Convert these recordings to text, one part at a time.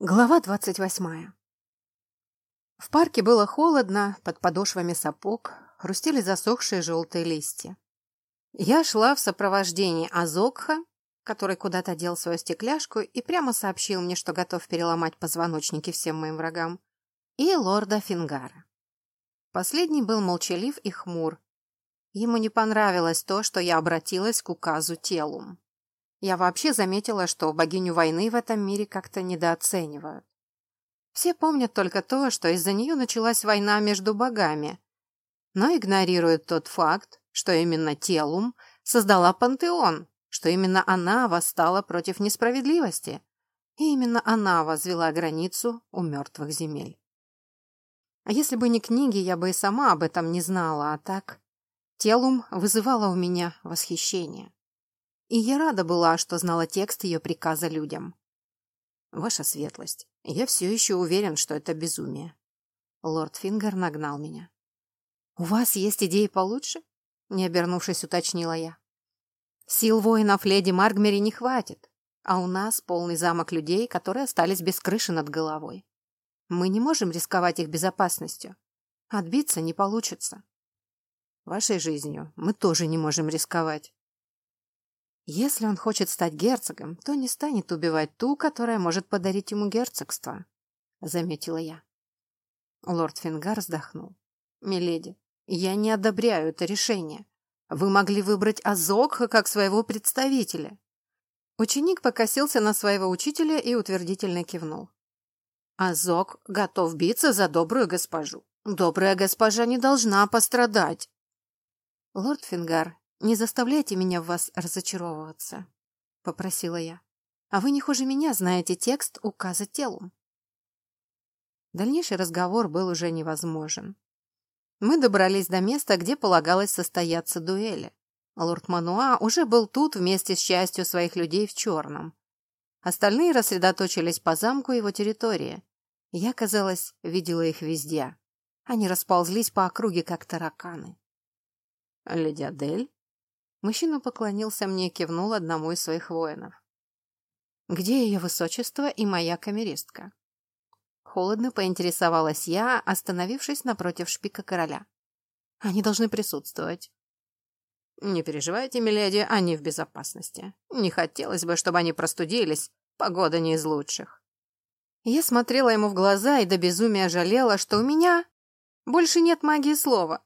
Глава двадцать восьмая. В парке было холодно, под подошвами сапог хрустели засохшие желтые листья. Я шла в сопровождении Азокха, который куда-то дел свою стекляшку и прямо сообщил мне, что готов переломать позвоночники всем моим врагам, и лорда Фингара. Последний был молчалив и хмур. Ему не понравилось то, что я обратилась к указу Телум. Я вообще заметила, что богиню войны в этом мире как-то недооценивают. Все помнят только то, что из-за нее началась война между богами, но игнорируют тот факт, что именно Телум создала пантеон, что именно она восстала против несправедливости, и именно она возвела границу у мертвых земель. А если бы не книги, я бы и сама об этом не знала, а так... Телум вызывала у меня восхищение. И я рада была, что знала текст ее приказа людям. «Ваша светлость, я все еще уверен, что это безумие». Лорд Фингер нагнал меня. «У вас есть идеи получше?» Не обернувшись, уточнила я. «Сил воинов леди Маргмери не хватит, а у нас полный замок людей, которые остались без крыши над головой. Мы не можем рисковать их безопасностью. Отбиться не получится. Вашей жизнью мы тоже не можем рисковать. Если он хочет стать герцогом, то не станет убивать ту, которая может подарить ему герцогство, — заметила я. Лорд Фингар вздохнул. «Миледи, я не одобряю это решение. Вы могли выбрать Азокха как своего представителя». Ученик покосился на своего учителя и утвердительно кивнул. «Азок готов биться за добрую госпожу. Добрая госпожа не должна пострадать». Лорд Фингар «Не заставляйте меня в вас разочаровываться», — попросила я. «А вы не хуже меня знаете текст указа телу». Дальнейший разговор был уже невозможен. Мы добрались до места, где полагалось состояться дуэли. Лорд Мануа уже был тут вместе с частью своих людей в черном. Остальные рассредоточились по замку его территории. Я, казалось, видела их везде. Они расползлись по округе, как тараканы. «Леди Адель?» Мужчина поклонился мне и кивнул одному из своих воинов. «Где ее высочество и моя камеристка?» Холодно поинтересовалась я, остановившись напротив шпика короля. «Они должны присутствовать». «Не переживайте, миледи, они в безопасности. Не хотелось бы, чтобы они простудились. Погода не из лучших». Я смотрела ему в глаза и до безумия жалела, что у меня больше нет магии слова.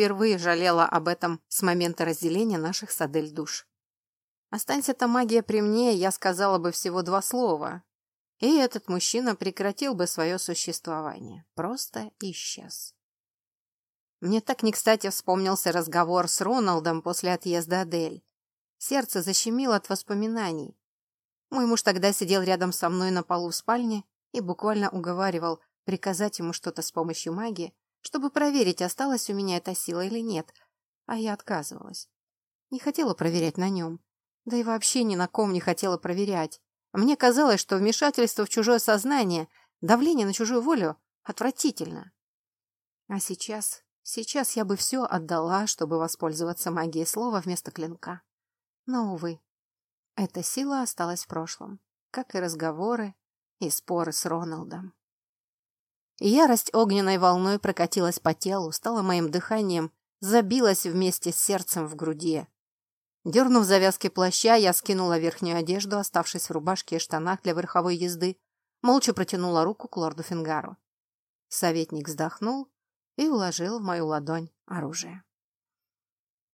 Впервые жалела об этом с момента разделения наших с Адель душ. Останься эта магия при мне, я сказала бы всего два слова, и этот мужчина прекратил бы свое существование. Просто исчез. Мне так не кстати вспомнился разговор с Роналдом после отъезда Адель. Сердце защемило от воспоминаний. Мой муж тогда сидел рядом со мной на полу в спальне и буквально уговаривал приказать ему что-то с помощью магии, чтобы проверить, осталась у меня эта сила или нет, а я отказывалась. Не хотела проверять на нем, да и вообще ни на ком не хотела проверять. Мне казалось, что вмешательство в чужое сознание, давление на чужую волю отвратительно. А сейчас, сейчас я бы все отдала, чтобы воспользоваться магией слова вместо клинка. Но, увы, эта сила осталась в прошлом, как и разговоры и споры с Роналдом. Ярость огненной волной прокатилась по телу, стала моим дыханием, забилась вместе с сердцем в груди. Дернув завязки плаща, я скинула верхнюю одежду, оставшись в рубашке и штанах для верховой езды, молча протянула руку к лорду Фингару. Советник вздохнул и уложил в мою ладонь оружие.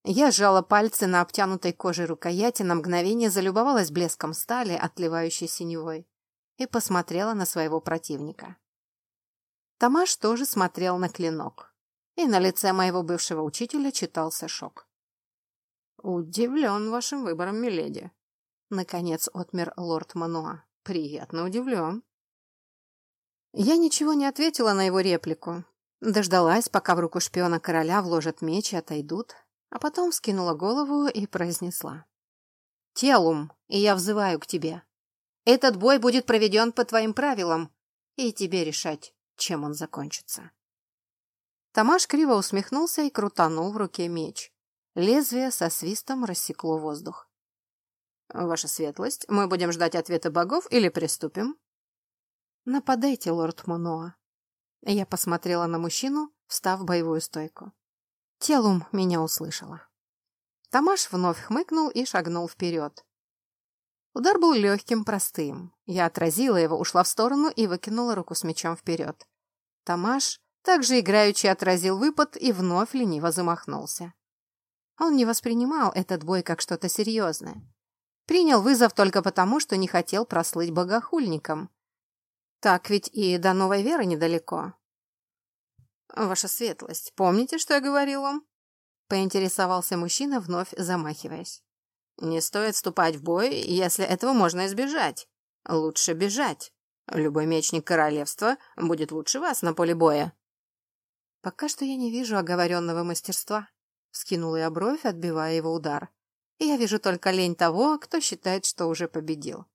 Я сжала пальцы на обтянутой коже рукояти, на мгновение залюбовалась блеском стали, отливающей синевой, и посмотрела на своего противника. Тамаш тоже смотрел на клинок. И на лице моего бывшего учителя читался шок. «Удивлен вашим выбором, миледи», — наконец отмер лорд Мануа. «Приятно удивлен». Я ничего не ответила на его реплику. Дождалась, пока в руку шпиона короля вложат меч и отойдут, а потом скинула голову и произнесла. «Телум, и я взываю к тебе. Этот бой будет проведен по твоим правилам, и тебе решать, чем он закончится. Тамаш криво усмехнулся и крутанул в руке меч. Лезвие со свистом рассекло воздух. «Ваша светлость, мы будем ждать ответа богов или приступим?» «Нападайте, лорд Моноа». Я посмотрела на мужчину, встав в боевую стойку. Телум меня услышала. Тамаш вновь хмыкнул и шагнул вперед. Удар был легким, простым. Я отразила его, ушла в сторону и выкинула руку с мечом вперед. Тамаш также играючи отразил выпад и вновь лениво замахнулся. Он не воспринимал этот бой как что-то серьезное. Принял вызов только потому, что не хотел прослыть богохульником. Так ведь и до новой веры недалеко. «Ваша светлость, помните, что я говорил вам?» Поинтересовался мужчина, вновь замахиваясь. «Не стоит вступать в бой, если этого можно избежать. Лучше бежать. Любой мечник королевства будет лучше вас на поле боя». «Пока что я не вижу оговоренного мастерства», — скинула я бровь, отбивая его удар. «Я вижу только лень того, кто считает, что уже победил».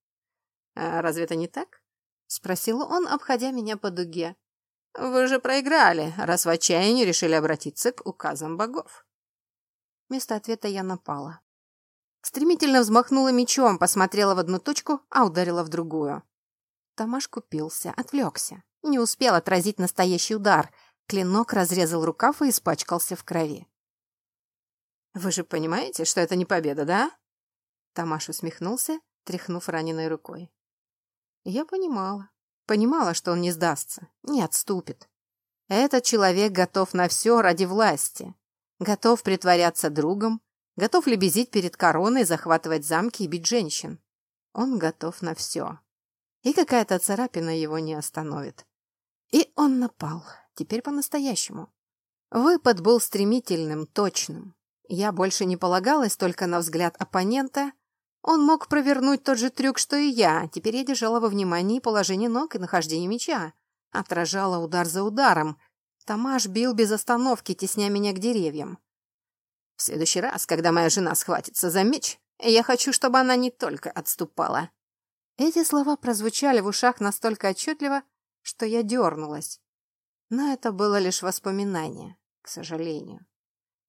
«А разве это не так?» — спросил он, обходя меня по дуге. «Вы же проиграли, раз в отчаянии решили обратиться к указам богов». Вместо ответа я напала. Стремительно взмахнула мечом, посмотрела в одну точку, а ударила в другую. Тамаш купился, отвлекся. Не успел отразить настоящий удар. Клинок разрезал рукав и испачкался в крови. «Вы же понимаете, что это не победа, да?» Тамаш усмехнулся, тряхнув раненой рукой. Я понимала. Понимала, что он не сдастся, не отступит. Этот человек готов на все ради власти. Готов притворяться другом, готов лебезить перед короной, захватывать замки и бить женщин. Он готов на все. И какая-то царапина его не остановит. И он напал. Теперь по-настоящему. Выпад был стремительным, точным. Я больше не полагалась только на взгляд оппонента, он мог провернуть тот же трюк, что и я. Теперь я держала во внимании положение ног и нахождение меча. Отражала удар за ударом. Тамаш бил без остановки, тесня меня к деревьям. В следующий раз, когда моя жена схватится за меч, я хочу, чтобы она не только отступала. Эти слова прозвучали в ушах настолько отчетливо, что я дернулась. Но это было лишь воспоминание, к сожалению.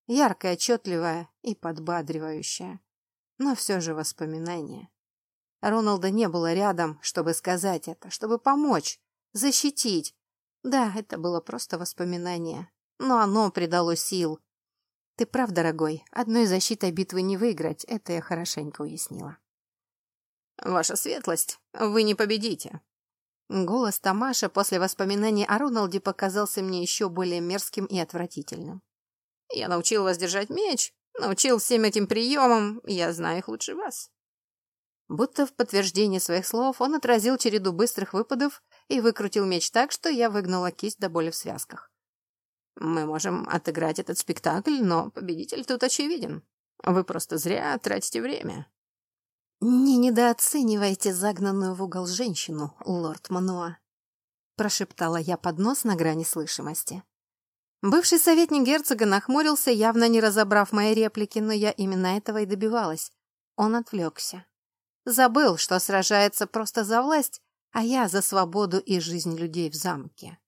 Яркое, отчетливое и подбадривающее но все же воспоминания. Роналда не было рядом, чтобы сказать это, чтобы помочь, защитить. Да, это было просто воспоминание, но оно придало сил. Ты прав, дорогой, одной защитой битвы не выиграть, это я хорошенько уяснила. Ваша светлость, вы не победите. Голос Тамаша после воспоминаний о Роналде показался мне еще более мерзким и отвратительным. Я научил вас держать меч, Научил всем этим приемам, я знаю их лучше вас. Будто в подтверждение своих слов он отразил череду быстрых выпадов и выкрутил меч так, что я выгнала кисть до боли в связках. Мы можем отыграть этот спектакль, но победитель тут очевиден. Вы просто зря тратите время. Не недооценивайте загнанную в угол женщину, лорд Мануа, прошептала я под нос на грани слышимости. Бывший советник герцога нахмурился, явно не разобрав мои реплики, но я именно этого и добивалась. Он отвлекся. Забыл, что сражается просто за власть, а я за свободу и жизнь людей в замке.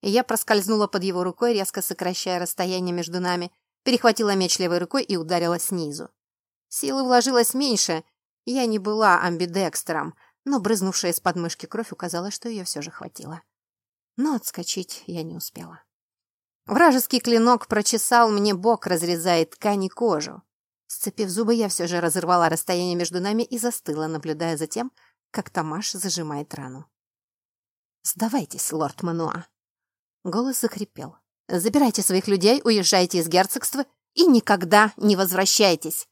Я проскользнула под его рукой, резко сокращая расстояние между нами, перехватила меч левой рукой и ударила снизу. Силы вложилось меньше, я не была амбидекстером, но брызнувшая из подмышки кровь указала, что ее все же хватило. Но отскочить я не успела. Вражеский клинок прочесал мне бок, разрезая ткань и кожу. Сцепив зубы, я все же разорвала расстояние между нами и застыла, наблюдая за тем, как Тамаш зажимает рану. «Сдавайтесь, лорд Мануа!» Голос захрипел. «Забирайте своих людей, уезжайте из герцогства и никогда не возвращайтесь!»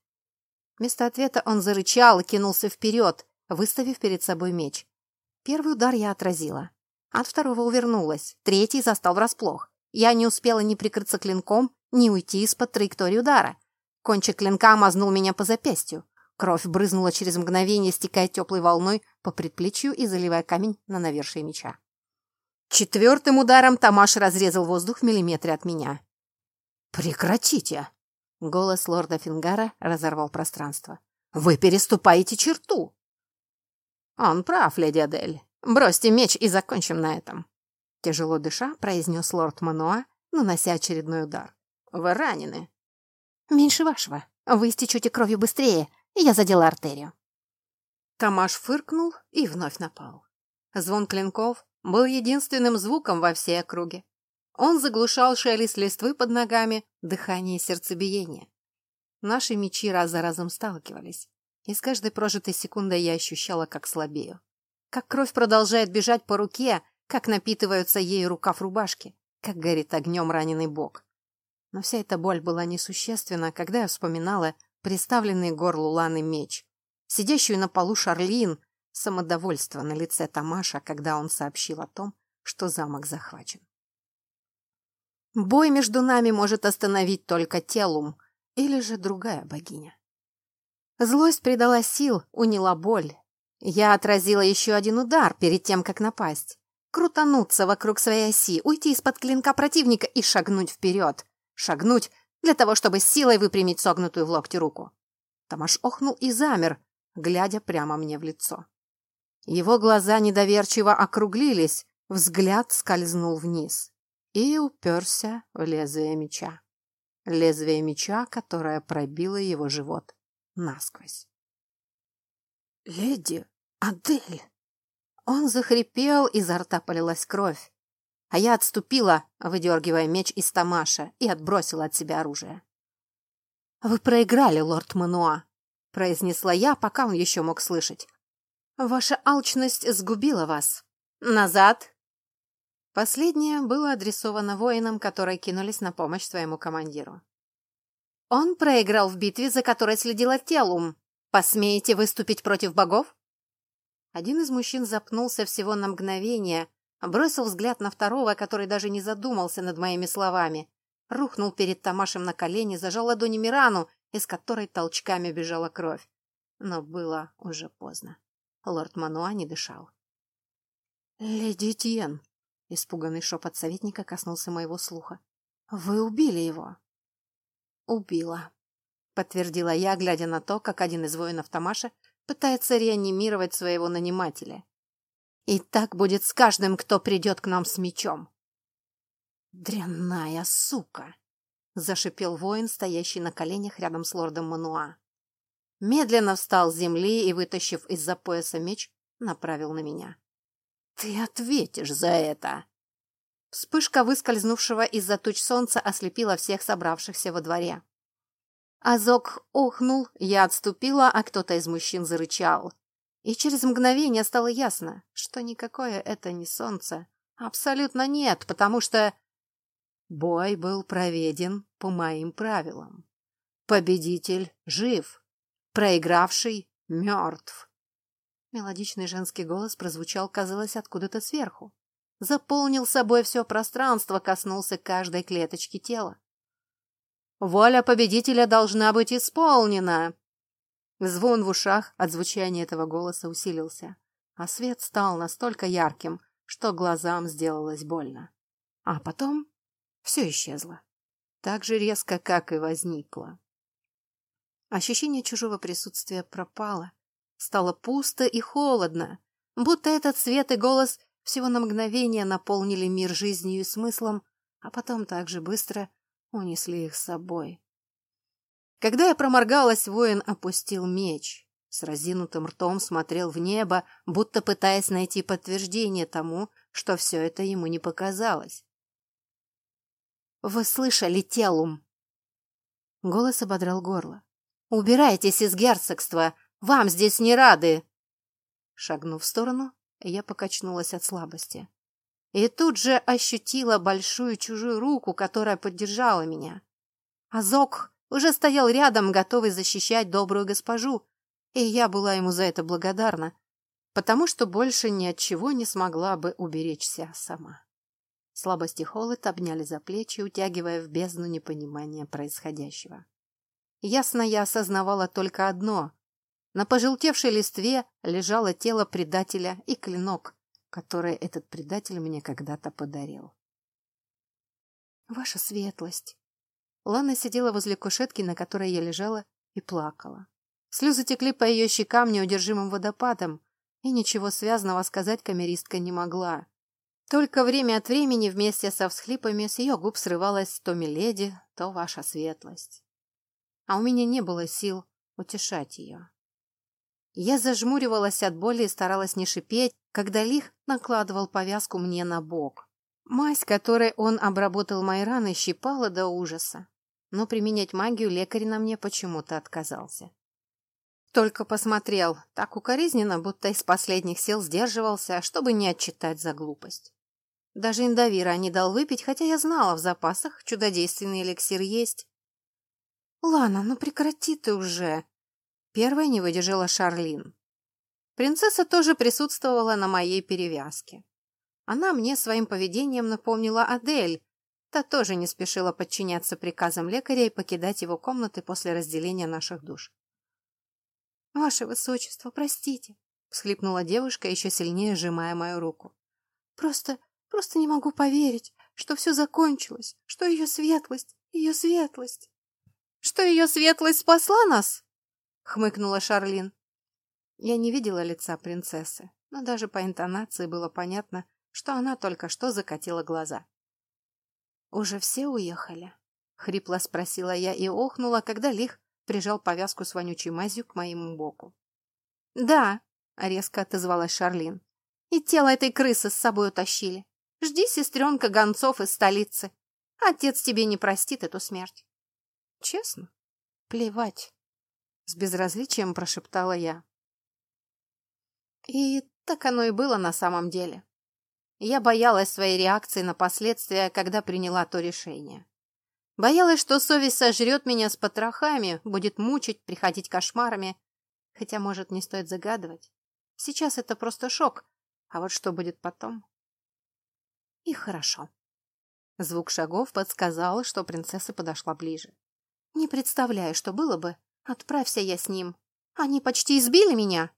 Вместо ответа он зарычал и кинулся вперед, выставив перед собой меч. Первый удар я отразила. От второго увернулась, третий застал врасплох. Я не успела ни прикрыться клинком, ни уйти из-под траектории удара. Кончик клинка мазнул меня по запястью. Кровь брызнула через мгновение, стекая теплой волной по предплечью и заливая камень на навершие меча. Четвертым ударом Тамаш разрезал воздух в миллиметре от меня. «Прекратите!» — голос лорда Фингара разорвал пространство. «Вы переступаете черту!» «Он прав, леди Адель. Бросьте меч и закончим на этом». Тяжело дыша, произнес лорд Мануа, нанося очередной удар. «Вы ранены». «Меньше вашего. Вы истечете кровью быстрее. Я задела артерию». Тамаш фыркнул и вновь напал. Звон клинков, был единственным звуком во всей округе. Он заглушал шелест листвы под ногами, дыхание и сердцебиение. Наши мечи раз за разом сталкивались, и с каждой прожитой секундой я ощущала, как слабею. Как кровь продолжает бежать по руке, как напитываются ею рукав рубашки, как горит огнем раненый бок. Но вся эта боль была несущественна, когда я вспоминала приставленный горлу Ланы меч, сидящую на полу Шарлин, самодовольство на лице Тамаша, когда он сообщил о том, что замок захвачен. Бой между нами может остановить только Телум или же другая богиня. Злость придала сил, уняла боль. Я отразила еще один удар перед тем, как напасть. Крутануться вокруг своей оси, уйти из-под клинка противника и шагнуть вперед. Шагнуть для того, чтобы силой выпрямить согнутую в локте руку. Тамаш охнул и замер, глядя прямо мне в лицо. Его глаза недоверчиво округлились, взгляд скользнул вниз и уперся в лезвие меча. Лезвие меча, которое пробило его живот насквозь. «Леди Адель!» Он захрипел, изо рта полилась кровь. А я отступила, выдергивая меч из тамаша, и отбросила от себя оружие. «Вы проиграли, лорд Мануа», — произнесла я, пока он еще мог слышать. «Ваша алчность сгубила вас. Назад!» Последнее было адресовано воинам, которые кинулись на помощь своему командиру. «Он проиграл в битве, за которой следила Телум. Посмеете выступить против богов?» Один из мужчин запнулся всего на мгновение, бросил взгляд на второго, который даже не задумался над моими словами, рухнул перед Тамашем на колени, зажал ладонями рану, из которой толчками бежала кровь. Но было уже поздно. Лорд Мануа не дышал. «Леди Тьен!» Испуганный шепот советника коснулся моего слуха. «Вы убили его?» «Убила», — подтвердила я, глядя на то, как один из воинов Тамаша пытается реанимировать своего нанимателя. «И так будет с каждым, кто придет к нам с мечом». «Дрянная сука!» — зашипел воин, стоящий на коленях рядом с лордом Мануа. Медленно встал с земли и, вытащив из-за пояса меч, направил на меня. «Ты ответишь за это!» Вспышка выскользнувшего из-за туч солнца ослепила всех собравшихся во дворе. Азок охнул, я отступила, а кто-то из мужчин зарычал. И через мгновение стало ясно, что никакое это не солнце. Абсолютно нет, потому что... Бой был проведен по моим правилам. Победитель жив, проигравший мертв. Мелодичный женский голос прозвучал, казалось, откуда-то сверху. Заполнил собой все пространство, коснулся каждой клеточки тела. «Воля победителя должна быть исполнена!» Звон в ушах от звучания этого голоса усилился, а свет стал настолько ярким, что глазам сделалось больно. А потом все исчезло. Так же резко, как и возникло. Ощущение чужого присутствия пропало, Стало пусто и холодно, будто этот свет и голос всего на мгновение наполнили мир жизнью и смыслом, а потом так же быстро унесли их с собой. Когда я проморгалась, воин опустил меч. С разинутым ртом смотрел в небо, будто пытаясь найти подтверждение тому, что все это ему не показалось. «Вы слышали, Телум?» Голос ободрал горло. «Убирайтесь из герцогства! Вам здесь не рады!» Шагнув в сторону, я покачнулась от слабости. И тут же ощутила большую чужую руку, которая поддержала меня. Азок уже стоял рядом, готовый защищать добрую госпожу, и я была ему за это благодарна, потому что больше ни от чего не смогла бы уберечься сама. Слабость и холод обняли за плечи, утягивая в бездну непонимания происходящего. Ясно я осознавала только одно на пожелтевшей листве лежало тело предателя и клинок, который этот предатель мне когда-то подарил. «Ваша светлость!» Лана сидела возле кушетки, на которой я лежала, и плакала. Слезы текли по ее щекам неудержимым водопадом, и ничего связанного сказать камеристка не могла. Только время от времени вместе со всхлипами с ее губ срывалась то миледи, то ваша светлость. А у меня не было сил утешать ее. Я зажмуривалась от боли и старалась не шипеть, когда Лих накладывал повязку мне на бок. Мазь, которой он обработал мои раны, щипала до ужаса. Но применять магию лекарь на мне почему-то отказался. Только посмотрел, так укоризненно, будто из последних сил сдерживался, чтобы не отчитать за глупость. Даже индовира не дал выпить, хотя я знала, в запасах чудодейственный эликсир есть. «Лана, ну прекрати ты уже!» Первая не выдержала Шарлин. Принцесса тоже присутствовала на моей перевязке. Она мне своим поведением напомнила Адель. Та тоже не спешила подчиняться приказам лекаря и покидать его комнаты после разделения наших душ. «Ваше высочество, простите», — всхлипнула девушка, еще сильнее сжимая мою руку. «Просто, просто не могу поверить, что все закончилось, что ее светлость, ее светлость...» «Что ее светлость спасла нас?» — хмыкнула Шарлин. Я не видела лица принцессы, но даже по интонации было понятно, что она только что закатила глаза. «Уже все уехали?» — хрипло спросила я и охнула, когда Лих прижал повязку с вонючей мазью к моему боку. «Да», — резко отозвалась Шарлин, — «и тело этой крысы с собой утащили. Жди, сестренка, гонцов из столицы. Отец тебе не простит эту смерть». «Честно? Плевать», — с безразличием прошептала я. И так оно и было на самом деле. Я боялась своей реакции на последствия, когда приняла то решение. Боялась, что совесть сожрет меня с потрохами, будет мучить, приходить кошмарами. Хотя, может, не стоит загадывать. Сейчас это просто шок, а вот что будет потом? И хорошо. Звук шагов подсказал, что принцесса подошла ближе. Не представляю, что было бы, отправься я с ним. Они почти избили меня.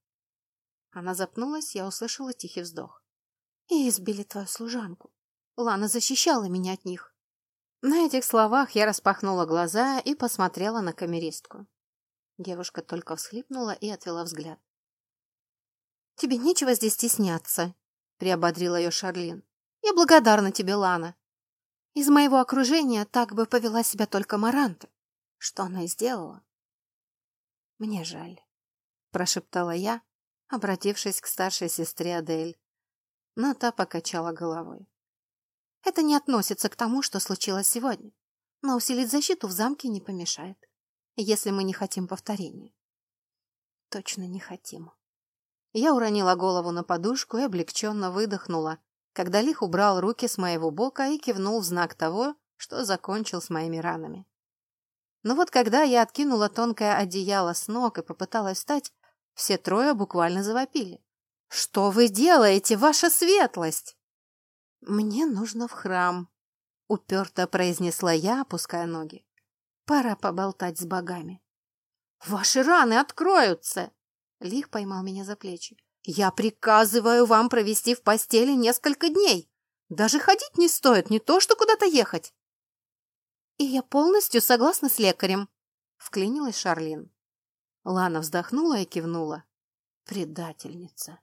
Она запнулась, я услышала тихий вздох. И избили твою служанку. Лана защищала меня от них. На этих словах я распахнула глаза и посмотрела на камеристку. Девушка только всхлипнула и отвела взгляд. «Тебе нечего здесь стесняться», — приободрила ее Шарлин. «Я благодарна тебе, Лана. Из моего окружения так бы повела себя только Маранта. Что она сделала?» «Мне жаль», — прошептала я, обратившись к старшей сестре Адель. Но та покачала головой. Это не относится к тому, что случилось сегодня. Но усилить защиту в замке не помешает, если мы не хотим повторения. Точно не хотим. Я уронила голову на подушку и облегченно выдохнула, когда Лих убрал руки с моего бока и кивнул в знак того, что закончил с моими ранами. Но вот когда я откинула тонкое одеяло с ног и попыталась встать, все трое буквально завопили. «Что вы делаете, ваша светлость?» «Мне нужно в храм», — уперто произнесла я, опуская ноги. «Пора поболтать с богами». «Ваши раны откроются!» Лих поймал меня за плечи. «Я приказываю вам провести в постели несколько дней. Даже ходить не стоит, не то что куда-то ехать». «И я полностью согласна с лекарем», — вклинилась Шарлин. Лана вздохнула и кивнула. «Предательница».